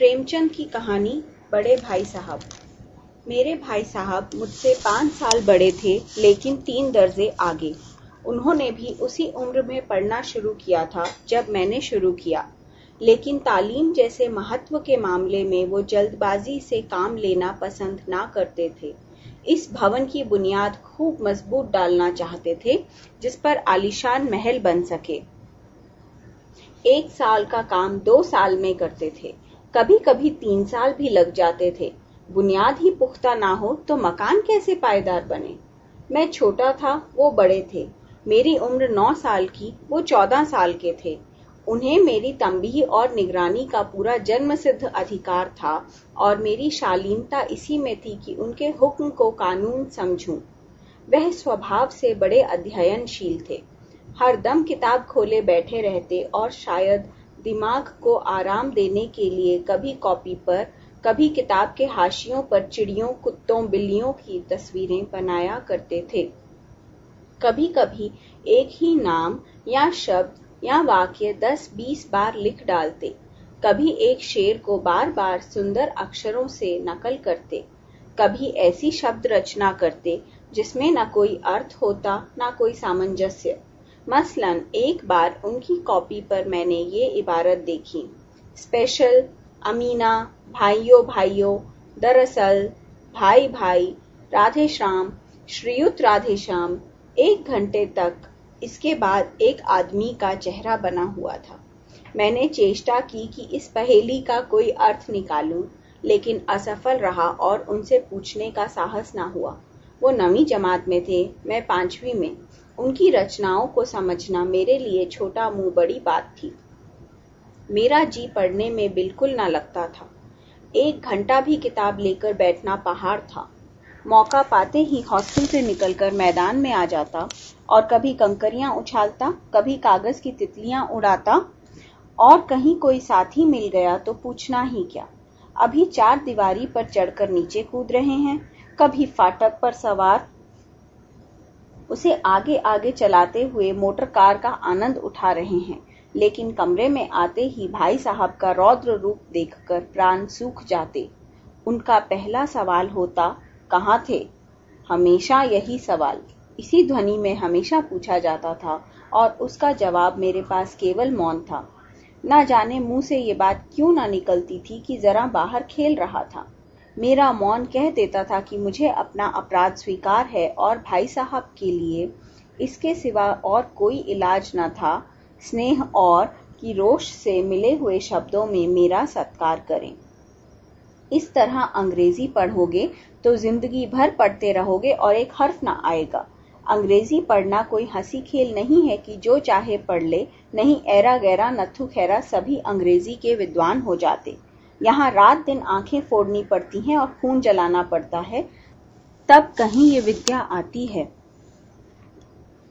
प्रेमचंद की कहानी, बड़े भाई साहब। मेरे भाई साहब मुझसे पाँच साल बड़े थे, लेकिन तीन दर्जे आगे। उन्होंने भी उसी उम्र में पढ़ना शुरू किया था, जब मैंने शुरू किया। लेकिन तालीम जैसे महत्व के मामले में वो जल्दबाजी से काम लेना पसंद ना करते थे। इस भवन की बुनियाद खूब मज़बूत डालना चाहते थे, जिस पर आलिशान महल बन सके। एक साल का काम दो साल में करते थे। कभी कभी तीन साल भी लग जाते थे। बुनियाद ही पुख्ता ना हो तो मकान कैसे पायदार बने? मैं छोटा था, वो बड़े थे। मेरी उम्र नौ साल की, वो चौदह साल के थे। उन्हें मेरी तंबी और निगरानी का पूरा जन्म सिद्ध अधिकार था और मेरी शालीनता इसी में थी कि उनके हुक्म को कानून समझूं। वह स्वभाव से बड़े अध्ययनशील थे। हर दम किताब खोले बैठे रहते और शायद दिमाग को आराम देने के लिए कभी कॉपी पर, कभी किताब के हाशियों पर चिड़ियों, कुत्तों, बिल्लियों की तस्वीरें बनाया करते थे। कभी कभी एक ही नाम या शब्द या वाक्य दस बीस बार लिख डालते। कभी एक शेर को बार बार सुंदर अक्षरों से नकल करते। कभी ऐसी शब्द रचना करते जिसमें न कोई अर्थ होता, न कोई सामंजस्य। मसलन, एक बार उनकी कॉपी पर मैंने ये इबारत देखी। स्पेशल, अमीना, भाइयों भाइयों, दरअसल, भाई भाई राधे श्याम श्रीयुत राधे श्याम एक घंटे तक इसके बाद एक आदमी का चेहरा बना हुआ था। मैंने चेष्टा की कि इस पहेली का कोई अर्थ निकालूं, लेकिन असफल रहा और उनसे पूछने का साहस ना हुआ। वो नवी जमात में थे, मैं पांचवी में। उनकी रचनाओं को समझना मेरे लिए छोटा मुँह बड़ी बात थी। मेरा जी पढ़ने में बिल्कुल ना लगता था। एक घंटा भी किताब लेकर बैठना पहाड़ था। मौका पाते ही हॉस्टल से निकलकर मैदान में आ जाता और कभी कंकरियाँ उछालता, कभी कागज़ की तितलियाँ उड़ाता और कहीं कोई साथी मिल गया तो पूछना ही क्या। अभी चार दीवारी पर चढ़कर नीचे कूद रहे हैं, कभी फाटक पर सवार उसे आगे आगे चलाते हुए मोटर कार का आनंद उठा रहे हैं। लेकिन कमरे में आते ही भाई साहब का रौद्र रूप देखकर प्राण सूख जाते। उनका पहला सवाल होता, कहाँ थे? हमेशा यही सवाल। इसी ध्वनि में हमेशा पूछा जाता था और उसका जवाब मेरे पास केवल मौन था। न जाने मुँह से ये बात क्यों ना निकलती थी कि जरा बाहर खेल रहा था। मेरा मौन कह देता था कि मुझे अपना अपराध स्वीकार है और भाई साहब के लिए इसके सिवा और कोई इलाज न था। स्नेह और की रोष से मिले हुए शब्दों में मेरा सत्कार करें। इस तरह अंग्रेज़ी पढ़ोगे तो ज़िंदगी भर पढ़ते रहोगे और एक हर्फ ना आएगा। अंग्रेज़ी पढ़ना कोई हँसी खेल नहीं है कि जो चाहे पढ़ ले, नहीं एरा गैरा नथु खैरा सभी अंग्रेज़ी के विद्वान हो जाते। यहाँ रात दिन आँखें फोड़नी पड़ती हैं और खून जलाना पड़ता है, तब कहीं ये विद्या आती है।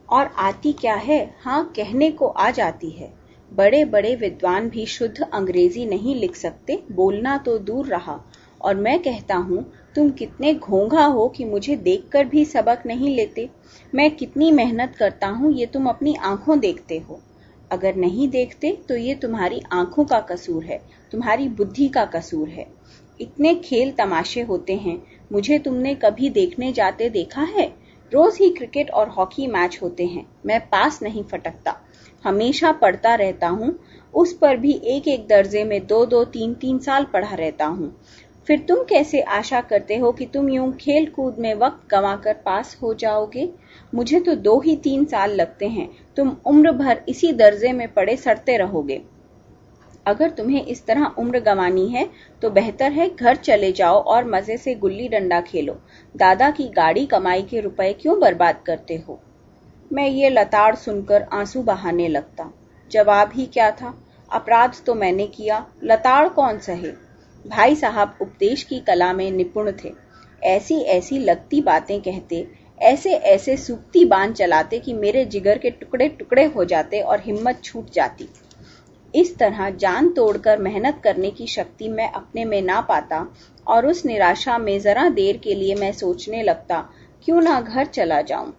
और आती क्या है? हाँ कहने को आ जाती है। बड़े बड़े विद्वान भी शुद्ध अंग्रेज़ी नहीं लिख सकते, बोलना तो दूर रहा। और मैं कहता हूँ, तुम कितने घोंघा हो कि मुझे देखकर भी सबक नहीं लेते। मैं कितनी मेहनत करता हूँ, ये तुम अपनी आँखों देखते हो। अगर नहीं देखते तो ये तुम्हारी आँखों का कसूर है, तुम्हारी बुद्धि का कसूर है। इतने खेल तमाशे होते हैं, मुझे तुमने कभी देखने जाते देखा है? रोज ही क्रिकेट और हॉकी मैच होते हैं, मैं पास नहीं फटकता, हमेशा पढ़ता रहता हूँ, उस पर भी एक एक दर्जे में दो दो तीन तीन साल पढ़ा रहता हूँ। फिर तुम कैसे आशा करते हो कि तुम यूँ खेल कूद में वक्त गंवाकर पास हो जाओगे? मुझे तो दो ही तीन साल लगते हैं। तुम उम्र भर इसी दर्जे में पड़े सड़ते रहोगे। अगर तुम्हें इस तरह उम्र गंवानी है तो बेहतर है घर चले जाओ और मज़े से गुल्ली डंडा खेलो। दादा की गाड़ी कमाई के रुपए क्यों बर्बाद करते हो? मैं ये लताड़ सुनकर आँसू बहाने लगता। जवाब ही क्या था? अपराध तो मैंने किया। लताड़ कौन सहे? भाई साहब उपदेश की कला में निपुण थे। ऐसी ऐसी लगती बातें कहते, ऐसे ऐसे सूखती बाँध चलाते कि मेरे जिगर के टुकड़े टुकड़े हो जाते और हिम्मत छूट जाती। इस तरह जान तोड़कर मेहनत करने की शक्ति मैं अपने में ना पाता और उस निराशा में जरा देर के लिए मैं सोचने लगता, क्यों ना घर चला जाऊँ?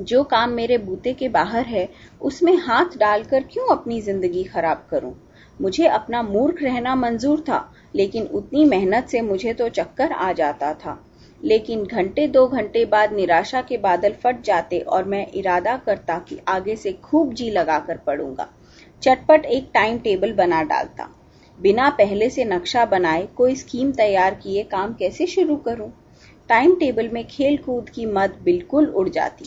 जो काम मेरे बूते के बाहर है, उसमें हाथ डालकर क्यों अपनी ज़िंदगी खराब करूँ? मुझे अपना मूर्ख रहना मंजूर था लेकिन उतनी मेहनत से मुझे तो चक्कर आ जाता था। लेकिन घंटे दो घंटे बाद निराशा के बादल फट जाते और मैं इरादा करता कि आगे से खूब जी लगाकर पढ़ूँगा। चटपट एक टाइम टेबल बना डालता। बिना पहले से नक्शा बनाए कोई स्कीम तैयार किए काम कैसे शुरू करूँ? टाइम टेबल में खेल कूद की मद बिल्कुल उड़ जाती।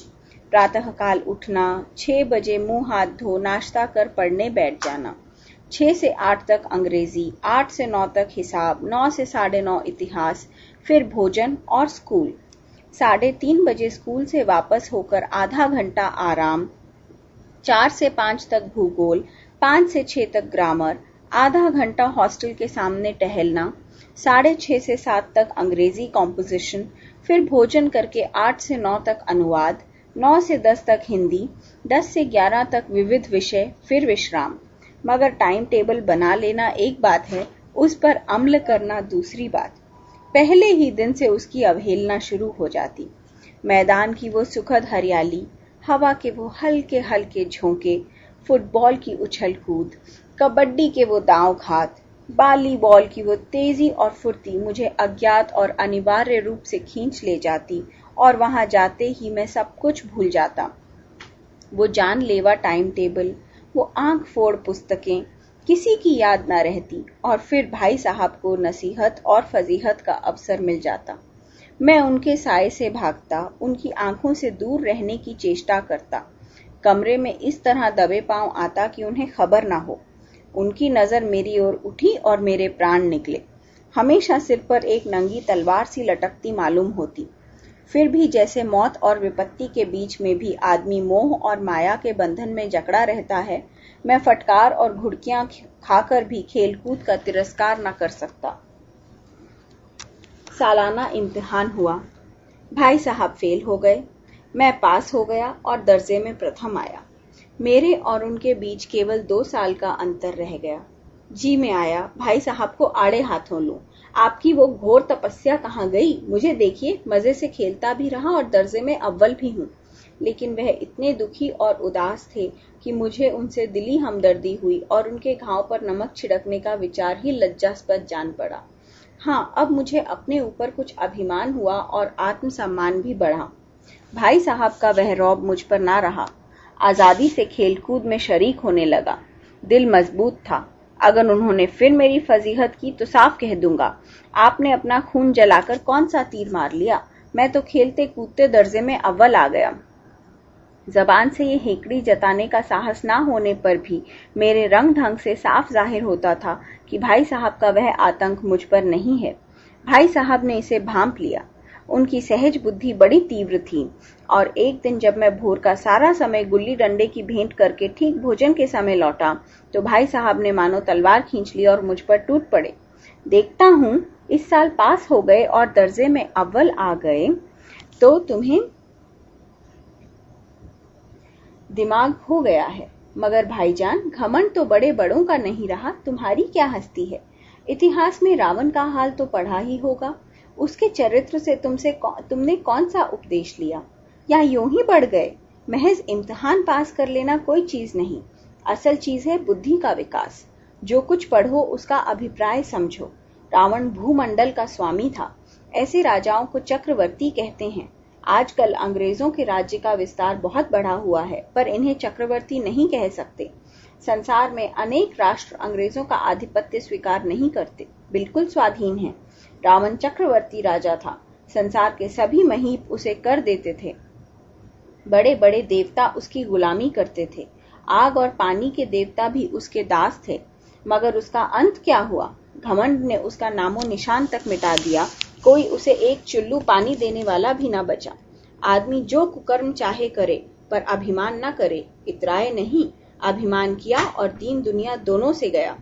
प्रातःकाल उठना, छह बजे मुँह हाथ धो, नाश्ता कर, पढ़ने बैठ जाना। छह से आठ तक अंग्रेज़ी, आठ से नौ तक हिसाब, नौ से साढ़े नौ इतिहास, फिर भोजन और स्कूल। साढ़े तीन बजे स्कूल से वापस होकर आधा घंटा आराम, चार से पाँच तक भूगोल, पाँच से छह तक ग्रामर, आधा घंटा हॉस्टल के सामने टहलना, साढ़े छह से सात तक अंग्रेज़ी कॉम्पोजिशन फिर भोजन करके आठ से नौ तक अनुवाद, नौ से दस तक हिंदी, दस से ग्यारह तक विविध विषय, फिर विश्राम। मगर टाइम टेबल बना लेना एक बात है, उस पर अमल करना दूसरी बात। पहले ही दिन से उसकी अवहेलना शुरू हो जाती। मैदान की वो सुखद हरियाली, हवा के वो हल्के हल्के झोंके, फुटबॉल की उछल कूद, कबड्डी के वो दांव घात बाली की वो तेज़ी और फुर्ती मुझे अज्ञात और अनिवार्य रूप से खींच ले जाती और वहाँ जाते ही मैं सब कुछ भूल जाता। वो जानलेवा टाइम टेबल वो आँख फोड़ पुस्तकें, किसी की याद न रहती, और फिर भाई साहब को नसीहत और फजीहत का अवसर मिल जाता। मैं उनके साय से भागता, उनकी आँखों से दूर रहने की चेष्टा करता। कमरे में इस तरह दबे पाँव आता कि उन्हें खबर ना हो। उनकी नज़र मेरी ओर उठी और मेरे प्राण निकले। हमेशा सिर पर एक नंगी तलवार सी लटकती मालूम होती। फिर भी जैसे मौत और विपत्ति के बीच में भी आदमी मोह और माया के बंधन में जकड़ा रहता है, मैं फटकार और घुड़कियाँ खाकर भी खेलकूद का तिरस्कार न कर सकता। सालाना इम्तिहान हुआ। भाई साहब फेल हो गए। मैं पास हो गया और दर्जे में प्रथम आया। मेरे और उनके बीच केवल दो साल का अंतर रह गया। जी में आया, भाई साहब को आड़े हाथों लूँ। आपकी वो घोर तपस्या कहाँ गई? मुझे देखिए, मज़े से खेलता भी रहा और दर्जे में अव्वल भी हूँ। लेकिन वह इतने दुखी और उदास थे कि मुझे उनसे दिली हमदर्दी हुई और उनके घाव पर नमक छिड़कने का विचार ही लज्जास्पद जान पड़ा। हाँ अब मुझे अपने ऊपर कुछ अभिमान हुआ और आत्मसम्मान भी बढ़ा। भाई साहब का वह रौब मुझ पर ना रहा। आज़ादी से खेलकूद में शरीक होने लगा। दिल मज़बूत था। अगर उन्होंने फिर मेरी फजीहत की तो साफ़ कह दूँगा, आपने अपना खून जलाकर कौन सा तीर मार लिया? मैं तो खेलते कूदते दर्जे में अव्वल आ गया। जबान से ये हेकड़ी जताने का साहस ना होने पर भी मेरे रंग ढंग से साफ़ ज़ाहिर होता था कि भाई साहब का वह आतंक मुझ पर नहीं है। भाई साहब ने इसे भांप लिया। उनकी सहज बुद्धि बड़ी तीव्र थी। और एक दिन जब मैं भोर का सारा समय गुल्ली डंडे की भेंट करके ठीक भोजन के समय लौटा तो भाई साहब ने मानो तलवार खींच ली और मुझ पर टूट पड़े। देखता हूँ, इस साल पास हो गए और दर्जे में अव्वल आ गए तो तुम्हें दिमाग हो गया है। मगर भाईजान, घमंड तो बड़े बड़ों का नहीं रहा, तुम्हारी क्या हस्ती है? इतिहास में रावण का हाल तो पढ़ा ही होगा। उसके चरित्र से तुमसे तुमने कौन सा उपदेश लिया? या यूँ ही बढ़ गए। महज इम्तिहान पास कर लेना कोई चीज़ नहीं। असल चीज़ है बुद्धि का विकास। जो कुछ पढ़ो, उसका अभिप्राय समझो। रावण भूमंडल का स्वामी था। ऐसे राजाओं को चक्रवर्ती कहते हैं। आजकल अंग्रेज़ों के राज्य का विस्तार बहुत बढ़ा हुआ है, पर इन्हें चक्रवर्ती नहीं कह सकते। संसार में अनेक राष्ट्र अंग्रेज़ों का आधिपत्य स्वीकार नहीं करते। बिल्कुल स्वाधीन है। रावण चक्रवर्ती राजा था। संसार के सभी महीप उसे कर देते थे। बड़े बड़े देवता उसकी गुलामी करते थे। आग और पानी के देवता भी उसके दास थे। मगर उसका अंत क्या हुआ? घमंड ने उसका नामो निशान तक मिटा दिया। कोई उसे एक चुल्लू पानी देने वाला भी ना बचा। आदमी जो कुकर्म चाहे करे, पर अभिमान न करे, इतराए नहीं। अभिमान किया और दीन दुनिया दोनों से गया।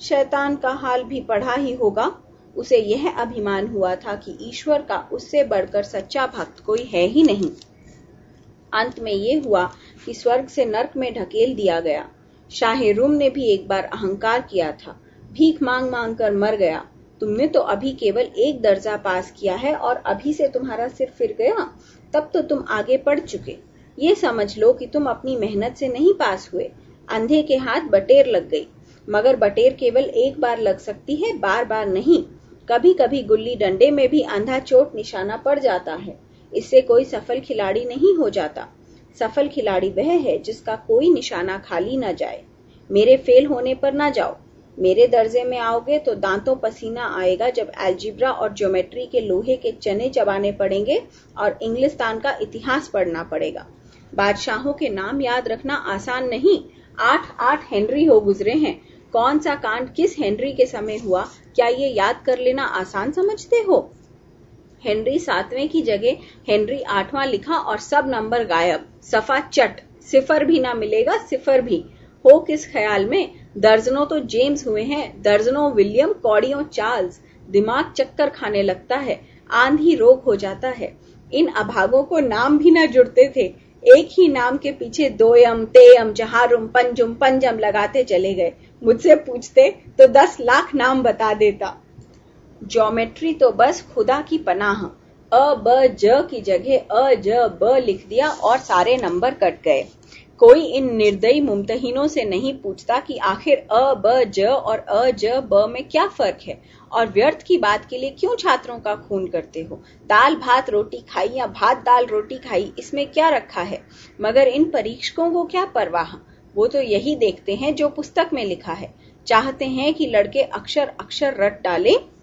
शैतान का हाल भी पढ़ा ही होगा। उसे यह अभिमान हुआ था कि ईश्वर का उससे बढ़कर सच्चा भक्त कोई है ही नहीं। अंत में ये हुआ कि स्वर्ग से नर्क में ढकेल दिया गया। शाह रूम ने भी एक बार अहंकार किया था। भीख मांग मांग कर मर गया। तुमने तो अभी केवल एक दर्जा पास किया है और अभी से तुम्हारा सिर फिर गया। तब तो तुम आगे पढ़ चुके। ये समझ लो कि तुम अपनी मेहनत से नहीं पास हुए। अंधे के हाथ बटेर लग गई। मगर बटेर केवल एक बार लग सकती है, बार बार नहीं। कभी कभी गुल्ली डंडे में भी अंधा चोट निशाना पड़ जाता है। इससे कोई सफल खिलाड़ी नहीं हो जाता। सफल खिलाड़ी वह है जिसका कोई निशाना खाली न जाए। मेरे फेल होने पर ना जाओ। मेरे दर्जे में आओगे तो दांतों पसीना आएगा जब एल्जिब्रा और ज्योमेट्री के लोहे के चने चबाने पड़ेंगे और इंग्लिस्तान का इतिहास पढ़ना पड़ेगा। बादशाहों के नाम याद रखना आसान नहीं। आठ आठ हेनरी हो गुजरे हैं। कौन सा कांड किस हेनरी के समय हुआ? क्या ये याद कर लेना आसान समझते हो? हेनरी सातवें की जगह हेनरी आठवां लिखा और सब नंबर गायब। सफ़ा चट। सिफर भी ना मिलेगा, सिफर भी। हो किस ख्याल में? दर्जनों तो जेम्स हुए हैं, दर्जनों विलियम, कौड़ियों चार्ल्स। दिमाग चक्कर खाने लगता है, आंधी रोग हो जाता है। इन अभागों को नाम भी न जुड़ते थे। एक ही नाम के पीछे दोयम, तेयम, जहारुम, पंजुम, पंजम लगाते चले गए। मुझसे पूछते तो दस लाख नाम बता देता। ज्योमेट्री तो बस खुदा की पनाह। अ, ब, ज की जगह अ, ज, ब लिख दिया और सारे नंबर कट गए। कोई इन निर्दयी मुमतहीनों से नहीं पूछता कि आखिर अ, ब, ज और अ, ज, ब में क्या फ़र्क है? और व्यर्थ की बात के लिए क्यों छात्रों का खून करते हो? दाल, भात, रोटी खाई या भात, दाल, रोटी खाई, इसमें क्या रखा है? मगर इन परीक्षकों को क्या परवाह? वो तो यही देखते हैं जो पुस्तक में लिखा है। चाहते हैं कि लड़के अक्षर अक्षर रट डाले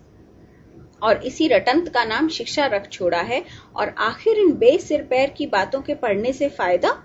और इसी रटंत का नाम शिक्षा रख छोड़ा है। और आखिर इन बेसिर पैर की बातों के पढ़ने से फ़ायदा?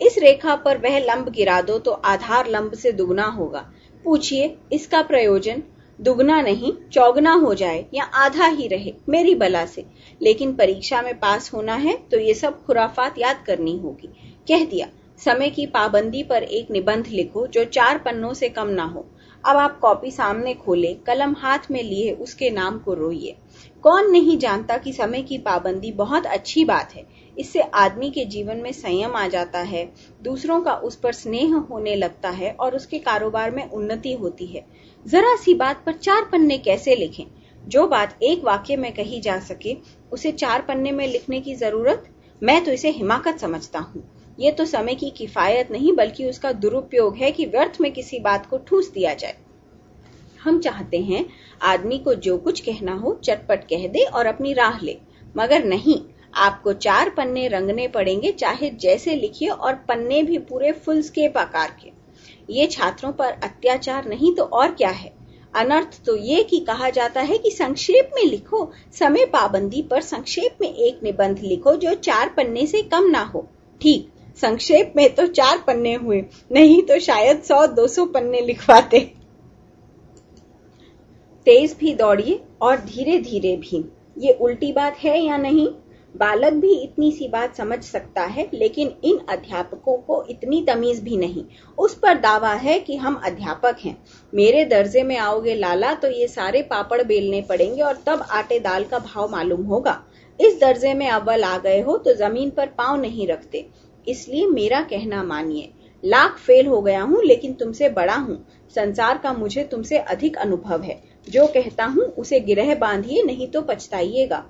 इस रेखा पर वह लंब गिरा दो तो आधार लंब से दुगना होगा। पूछिए, इसका प्रयोजन? दुगना नहीं, चौगना हो जाए या आधा ही रहे, मेरी बला से। लेकिन परीक्षा में पास होना है तो ये सब खुराफात याद करनी होगी। कह दिया, समय की पाबंदी पर एक निबंध लिखो जो चार पन्नों से कम ना हो। अब आप कॉपी सामने खोले, कलम हाथ में लिए उसके नाम को रोइए। कौन नहीं जानता कि समय की पाबंदी बहुत अच्छी बात है। इससे आदमी के जीवन में संयम आ जाता है, दूसरों का उस पर स्नेह होने लगता है और उसके कारोबार में उन्नति होती है। जरा सी बात पर चार पन्ने कैसे लिखें? जो बात एक वाक्य में कही जा सके, उसे चार पन्ने में लिखने की ज़रूरत? मैं तो इसे हिमाकत समझता हूँ। ये तो समय की किफायत नहीं, बल्कि उसका दुरुपयोग है कि व्यर्थ में किसी बात को ठूस दिया जाए। हम चाहते हैं आदमी को जो कुछ कहना हो चटपट कह दे और अपनी राह ले। मगर नहीं, आपको चार पन्ने रंगने पड़ेंगे, चाहे जैसे लिखिए और पन्ने भी पूरे फुल स्केप आकार के। ये छात्रों पर अत्याचार नहीं तो और क्या है? अनर्थ तो ये कि कहा जाता है कि संक्षेप में लिखो, समय पाबंदी पर संक्षेप में एक निबंध लिखो जो चार पन्ने से कम ना हो। ठीक, संक्षेप में तो चार पन्ने हुए, नहीं तो शायद सौ दो सौ पन्ने लिखवाते। तेज भी दौड़िए और धीरे धीरे भी। ये उल्टी बात है या नहीं? बालक भी इतनी सी बात समझ सकता है, लेकिन इन अध्यापकों को इतनी तमीज भी नहीं। उस पर दावा है कि हम अध्यापक हैं। मेरे दर्जे में आओगे लाला तो ये सारे पापड़ बेलने पड़ेंगे और तब आटे दाल का भाव मालूम होगा। इस दर्जे में अव्वल आ गए हो तो ज़मीन पर पाँव नहीं रखते। इसलिए मेरा कहना मानिए, लाख फेल हो गया हूँ, लेकिन तुमसे बड़ा हूँ। संसार का मुझे तुमसे अधिक अनुभव है। जो कहता हूँ, उसे गिरह बांधिए, नहीं तो पछताइएगा।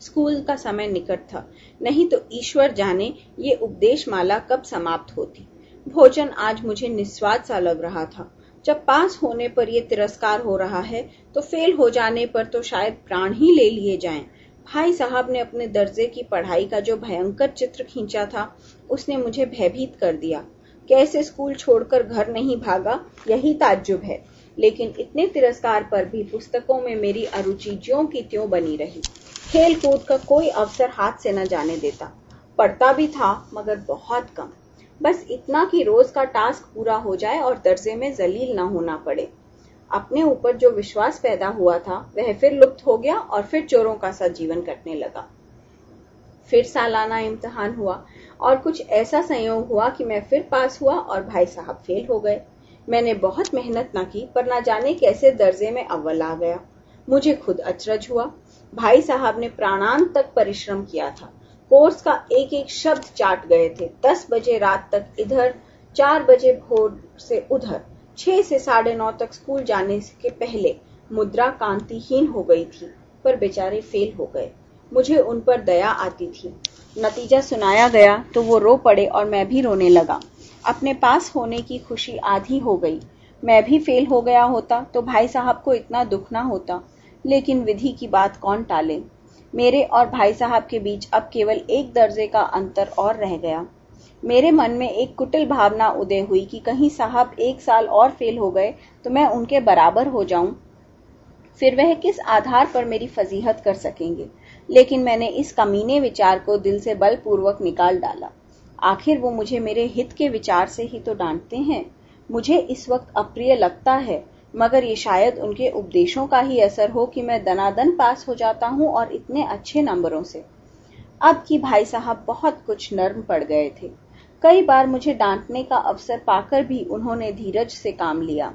स्कूल का समय निकट था। नहीं तो ईश्वर जाने, ये उपदेश माला कब समाप्त होती। भोजन आज मुझे निस्वाद सा लग रहा था। जब पास होने पर यह तिरस्कार हो रहा है तो फेल हो जाने पर तो शायद प्राण ही ले लिए जाएँ। भाई साहब ने अपने दर्जे की पढ़ाई का जो भयंकर चित्र खींचा था, उसने मुझे भयभीत कर दिया। कैसे स्कूल छोड़कर घर नहीं भागा, यही ताज्जुब है। लेकिन इतने तिरस्कार पर भी पुस्तकों में मेरी अरुचि ज्यों की त्यों बनी रही। खेल कूद का कोई अवसर हाथ से न जाने देता। पढ़ता भी था, मगर बहुत कम। बस इतना कि रोज का टास्क पूरा हो जाए और दर्जे में जलील न होना पड़े। अपने ऊपर जो विश्वास पैदा हुआ था, वह फिर लुप्त हो गया और फिर चोरों का सा जीवन कटने लगा। फिर सालाना इम्तहान हुआ और कुछ ऐसा संयोग हुआ कि मैं फिर पास हुआ और भाई साहब फेल हो गए। मैंने बहुत मेहनत ना की पर ना जाने कैसे दर्जे में अव्वल आ गया। मुझे खुद अचरज हुआ। भाई साहब ने प्राणांत तक परिश्रम किया था। कोर्स का एक एक शब्द चाट गए थे। दस बजे रात तक इधर, चार बजे भोर से उधर, छह से साढ़े नौ तक स्कूल जाने के पहले मुद्रा कांतिहीन हो गई थी, पर बेचारे फेल हो गए। मुझे उन पर दया आती थी। नतीजा सुनाया गया तो वो रो पड़े और मैं भी रोने लगा। अपने पास होने की खुशी आधी हो गई। मैं भी फेल हो गया होता तो भाई साहब को इतना दुख ना होता, लेकिन विधि की बात कौन टाले? मेरे और भाई साहब के बीच अब केवल एक दर्जे का अंतर और रह गया। मेरे मन में एक कुटिल भावना उदय हुई कि कहीं साहब एक साल और फेल हो गए तो मैं उनके बराबर हो जाऊँ। फिर वह किस आधार पर मेरी फजीहत कर सकेंगे? लेकिन मैंने इस कमीने विचार को दिल से बलपूर्वक निकाल डाला। आखिर वो मुझे मेरे हित के विचार से ही तो डांटते हैं। मुझे इस वक्त अप्रिय लगता है, मगर ये शायद उनके उपदेशों का ही असर हो कि मैं दनादन पास हो जाता हूँ और इतने अच्छे नंबरों से। अब की भाई साहब बहुत कुछ नर्म पड़ गए थे। कई बार मुझे डांटने का अवसर पाकर भी उन्होंने धीरज से काम लिया।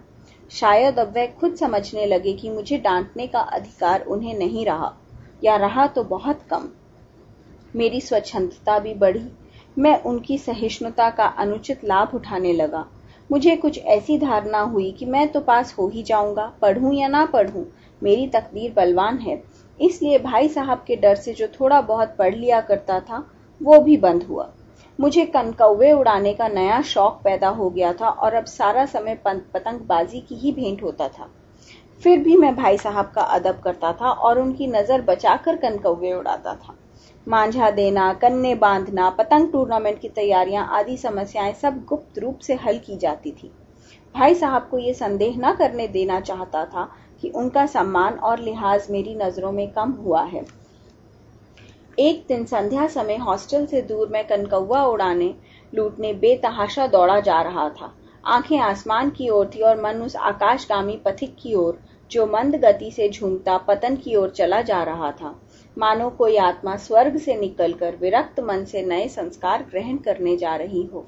शायद अब वह खुद समझने लगे कि मुझे डांटने का अधिकार उन्हें नहीं रहा, या रहा तो बहुत कम। मेरी स्वच्छंदता भी बढ़ी मैं उनकी सहिष्णुता का अनुचित लाभ उठाने लगा। मुझे कुछ ऐसी धारणा हुई कि मैं तो पास हो ही जाऊँगा, पढ़ूं या ना पढ़ूं, मेरी तकदीर बलवान है। इसलिए भाई साहब के डर से जो थोड़ा बहुत पढ़ लिया करता था, वो भी बंद हुआ। मुझे कनकौवे उड़ाने का नया शौक पैदा हो गया था और अब सारा समय पतंगबाजी की ही भेंट होता था। फिर भी मैं भाई साहब का अदब करता था और उनकी नज़र बचाकर कनकौवे उड़ाता था। मांझा देना, कन्ने बांधना, पतंग टूर्नामेंट की तैयारियाँ आदि समस्याएँ सब गुप्त रूप से हल की जाती थी। भाई साहब को ये संदेह न करने देना चाहता था कि उनका सम्मान और लिहाज मेरी नज़रों में कम हुआ है। एक दिन संध्या समय हॉस्टल से दूर मैं कनकौवा उड़ाने लूटने बेतहाशा दौड़ा जा रहा था। आँखें आसमान की ओर थी और मन उस आकाशगामी पथिक की ओर, जो मंद गति से झूमता पतन की ओर चला जा रहा था। मानो कोई आत्मा स्वर्ग से निकलकर विरक्त मन से नए संस्कार ग्रहण करने जा रही हो।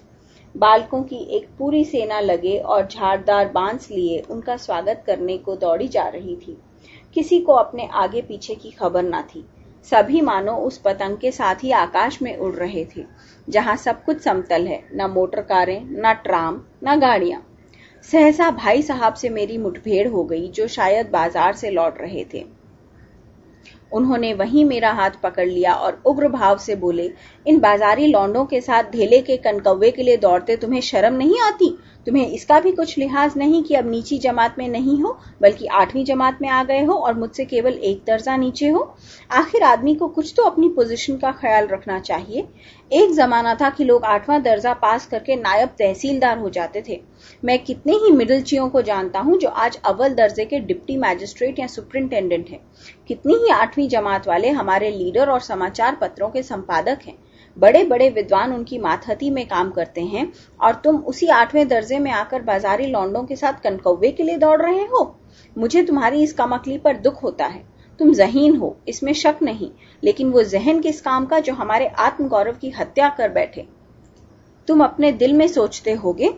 बालकों की एक पूरी सेना लगे और झाड़दार बाँस लिए उनका स्वागत करने को दौड़ी जा रही थी। किसी को अपने आगे पीछे की खबर न थी। सभी मानो उस पतंग के साथ ही आकाश में उड़ रहे थे, जहाँ सब कुछ समतल है, न मोटर कारें, न ट्राम, न गाड़ियाँ। सहसा भाई साहब से मेरी मुठभेड़ हो गई, जो शायद बाज़ार से लौट रहे थे। उन्होंने वहीं मेरा हाथ पकड़ लिया और उग्र भाव से बोले, इन बाजारी लौंडों के साथ धेले के कनकौवे के लिए दौड़ते तुम्हें शर्म नहीं आती? तुम्हें इसका भी कुछ लिहाज नहीं कि अब नीची जमात में नहीं हो, बल्कि आठवीं जमात में आ गए हो और मुझसे केवल एक दर्जा नीचे हो। आखिर आदमी को कुछ तो अपनी पोजीशन का ख्याल रखना चाहिए। एक जमाना था कि लोग आठवां दर्जा पास करके नायब तहसीलदार हो जाते थे। मैं कितने ही मिडिल मिडिलचियों को जानता हूँ जो आज अव्वल दर्जे के डिप्टी मैजिस्ट्रेट या सुप्रिंटेंडेंट हैं। कितनी ही आठवीं जमात वाले हमारे लीडर और समाचार पत्रों के संपादक हैं। बड़े बड़े विद्वान उनकी मातहती में काम करते हैं। और तुम उसी आठवें दर्जे में आकर बाजारी लौंडों के साथ कनकौवे के लिए दौड़ रहे हो? मुझे तुम्हारी इस कमकली पर दुख होता है। तुम जहीन हो, इसमें शक नहीं, लेकिन वो जहन किस काम का जो हमारे आत्मगौरव की हत्या कर बैठे। तुम अपने दिल में सोचते होगे,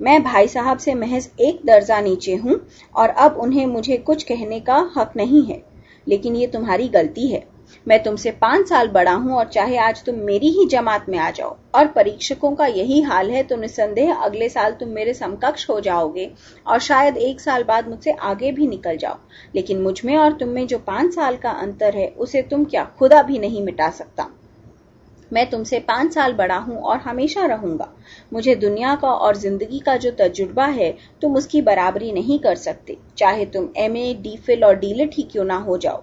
मैं भाई साहब से महज एक दर्जा नीचे हूँ और अब उन्हें मुझे कुछ कहने का हक नहीं है, लेकिन ये तुम्हारी गलती है। मैं तुमसे पाँच साल बड़ा हूँ और चाहे आज तुम मेरी ही जमात में आ जाओ। और परीक्षकों का यही हाल है तो निसंदेह अगले साल तुम मेरे समकक्ष हो जाओगे और शायद एक साल बाद मुझसे आगे भी निकल जाओ। लेकिन मुझमें और तुम में जो पाँच साल का अंतर है, उसे तुम क्या खुदा भी नहीं मिटा सकता। मैं तुमसे पाँच साल बड़ा हूँ और हमेशा रहूँगा। मुझे दुनिया का और ज़िंदगी का जो तजुर्बा है, तुम उसकी बराबरी नहीं कर सकते। चाहे तुम एम ए डी फिल और डीलिट ही क्यों ना हो जाओ।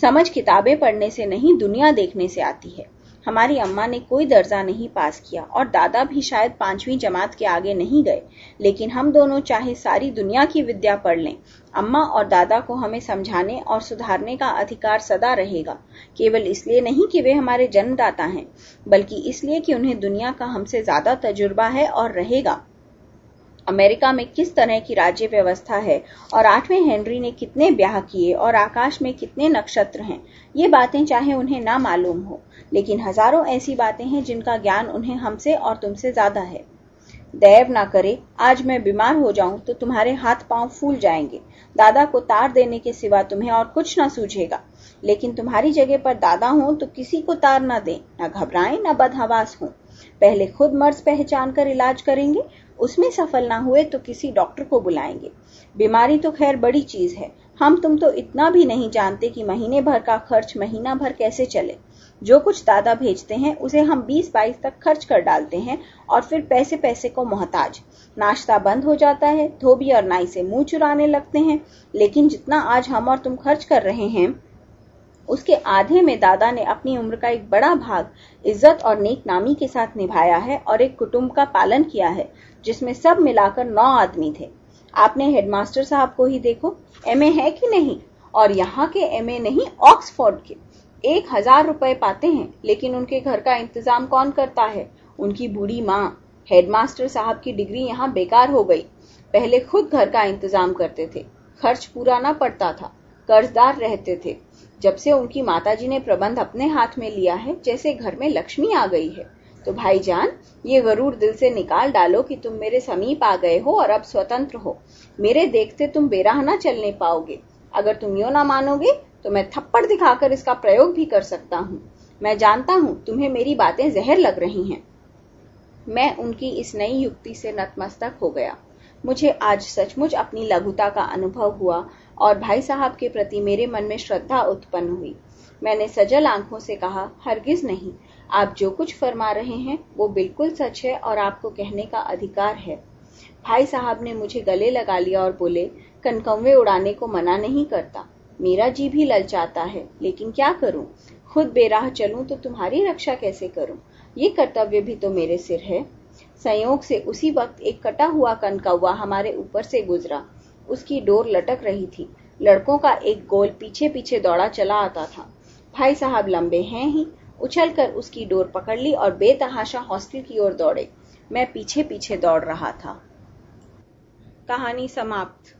समझ किताबें पढ़ने से नहीं, दुनिया देखने से आती है। हमारी अम्मा ने कोई दर्जा नहीं पास किया और दादा भी शायद पांचवी जमात के आगे नहीं गए, लेकिन हम दोनों चाहे सारी दुनिया की विद्या पढ़ लें, अम्मा और दादा को हमें समझाने और सुधारने का अधिकार सदा रहेगा। केवल इसलिए नहीं कि वे हमारे जन्मदाता हैं, बल्कि इसलिए कि उन्हें दुनिया का हमसे ज़्यादा तजुर्बा है और रहेगा। अमेरिका में किस तरह की राज्य व्यवस्था है और आठवें हेनरी ने कितने ब्याह किए और आकाश में कितने नक्षत्र हैं, ये बातें चाहे उन्हें ना मालूम हो, लेकिन हज़ारों ऐसी बातें हैं जिनका ज्ञान उन्हें हमसे और तुमसे ज़्यादा है। दैव ना करे, आज मैं बीमार हो जाऊँ तो तुम्हारे हाथ पाँव फूल जाएँगे। दादा को तार देने के सिवा तुम्हें और कुछ ना सूझेगा। लेकिन तुम्हारी जगह पर दादा हो तो किसी को तार ना दें, ना घबराएँ, ना बदहवास हो। पहले खुद मर्ज पहचान कर इलाज करेंगे उसमें सफल ना हुए तो किसी डॉक्टर को बुलाएँगे। बीमारी तो खैर बड़ी चीज़ है। हम तुम तो इतना भी नहीं जानते कि महीने भर का खर्च महीना भर कैसे चले। जो कुछ दादा भेजते हैं, उसे हम 20-22 तक खर्च कर डालते हैं और फिर पैसे पैसे को मोहताज। नाश्ता बंद हो जाता है, धोबी और नाई से मुँह चुराने लगते हैं। लेकिन जितना आज हम और तुम खर्च कर रहे हैं उसके आधे में दादा ने अपनी उम्र का एक बड़ा भाग इज़्ज़त और नेक नामी के साथ निभाया है और एक कुटुंब का पालन किया है, जिसमें सब मिलाकर नौ आदमी थे। आपने हेडमास्टर साहब को ही देखो, एमए है कि नहीं? और यहाँ के एमए नहीं, ऑक्सफोर्ड के। एक हज़ार रुपए पाते हैं, लेकिन उनके घर का इंतज़ाम कौन करता है? उनकी बूढ़ी माँ। हेडमास्टर साहब की डिग्री यहाँ बेकार हो गई। पहले खुद घर का इंतज़ाम करते थे। खर्च पूरा ना पड़ता था। कर्जदार रहते थे। जब से उनकी माताजी ने प्रबंध अपने हाथ में लिया है, जैसे घर में लक्ष्मी आ गई है। तो भाईजान, ये गरूर दिल से निकाल डालो कि तुम मेरे समीप आ गए हो और अब स्वतंत्र हो। मेरे देखते तुम बेराह ना चलने पाओगे। अगर तुम यो ना मानोगे तो मैं थप्पड़ दिखाकर इसका प्रयोग भी कर सकता हूँ। मैं जानता हूँ तुम्हें मेरी बातें जहर लग रही हैं। मैं उनकी इस नई युक्ति से नतमस्तक हो गया। मुझे आज सचमुच अपनी लघुता का अनुभव हुआ और भाई साहब के प्रति मेरे मन में श्रद्धा उत्पन्न हुई। मैंने सजल आँखों से कहा, हरगिज नहीं, आप जो कुछ फरमा रहे हैं, वो बिल्कुल सच है और आपको कहने का अधिकार है। भाई साहब ने मुझे गले लगा लिया और बोले, कनकौवे उड़ाने को मना नहीं करता। मेरा जी भी ललचाता है, लेकिन क्या करूँ? खुद बेराह चलूँ तो तुम्हारी रक्षा कैसे करूँ? ये कर्तव्य भी तो मेरे सिर है। संयोग से उसी वक्त एक कटा हुआ कनकौवा हमारे ऊपर से गुजरा। उसकी डोर लटक रही थी। लड़कों का एक गोल पीछे पीछे दौड़ा चला आता था। भाई साहब लंबे हैं ही। उछल कर उसकी डोर पकड़ ली और बेतहाशा हॉस्टल की ओर दौड़े। मैं पीछे पीछे दौड़ रहा था। कहानी समाप्त।